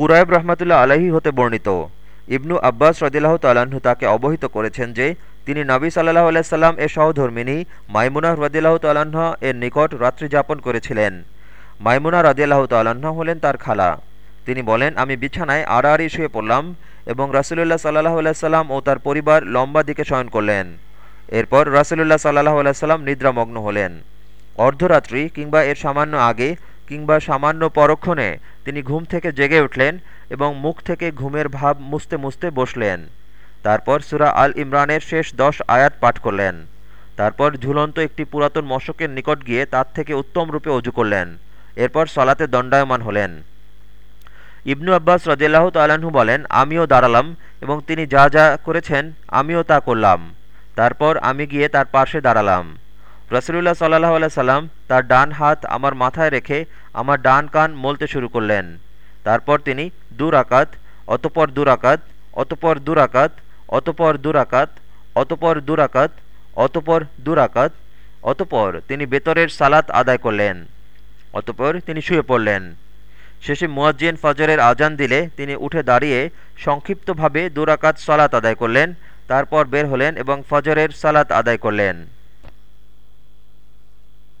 কুরাইব রহমতুল্লাহ আলহী হতে বর্ণিত। ইবনু আব্বাস রদিল্লাহ তাল্লাহ্ন তাকে অবহিত করেছেন যে, তিনি নবী সাল্লাহ আলাইসাল্লাম এর সহধর্মিনী মাইমুনা রদিল্লাহ তাল্লাহ্ন এর নিকট রাত্রি যাপন করেছিলেন। মাইমুনা রদিয়াল্লাহ তাল্লাহ্ন হলেন তার খালা। তিনি বলেন, আমি বিছানায় আড়াআড়ি শুয়ে পড়লাম এবং রাসুলুল্লাহ সাল্লাহ আলাইসাল্লাম ও তার পরিবার লম্বা দিকে শয়ন করলেন। এরপর রাসুলুল্লাহ সাল্লাহ আলাইসাল্লাম নিদ্রামগ্ন হলেন। অর্ধরাত্রি কিংবা এর সামান্য আগে কিংবা সামান্য পরক্ষণে তিনি ঘুম থেকে জেগে উঠলেন এবং মুখ থেকে ঘুমের ভাব মুছতে মুছতে বসলেন। তারপর সুরা আল ইমরানের শেষ দশ আয়াত পাঠ করলেন। তারপর ঝুলন্ত একটি পুরাতন মশকের নিকট গিয়ে তার থেকে উত্তম রূপে অজু করলেন। এরপর সলাতে দণ্ডায়মান হলেন। ইবনু আব্বাস রদিল্লাহ তাল্লাহ্ন বলেন, আমিও দাঁড়ালাম এবং তিনি যা যা করেছেন আমিও তা করলাম। তারপর আমি গিয়ে তার পাশে দাঁড়ালাম। রসুলুল্লাহ সাল্লাহ আল্লাহ সাল্লাম তার ডান হাত আমার মাথায় রেখে আমার ডান কান মলতে শুরু করলেন। তারপর তিনি দূর আকাত অতপর দূর আকাত অতপর দূর আকাত অতপর দূর আকাত অতপর দূর আকাত অতপর দূর আকাত অতপর তিনি বেতরের সালাত আদায় করলেন, অতপর তিনি শুয়ে পড়লেন। শেষে মুয়াজ্জিন ফজরের আজান দিলে তিনি উঠে দাঁড়িয়ে সংক্ষিপ্তভাবে দুরাকাত সালাত আদায় করলেন, তারপর বের হলেন এবং ফজরের সালাত আদায় করলেন।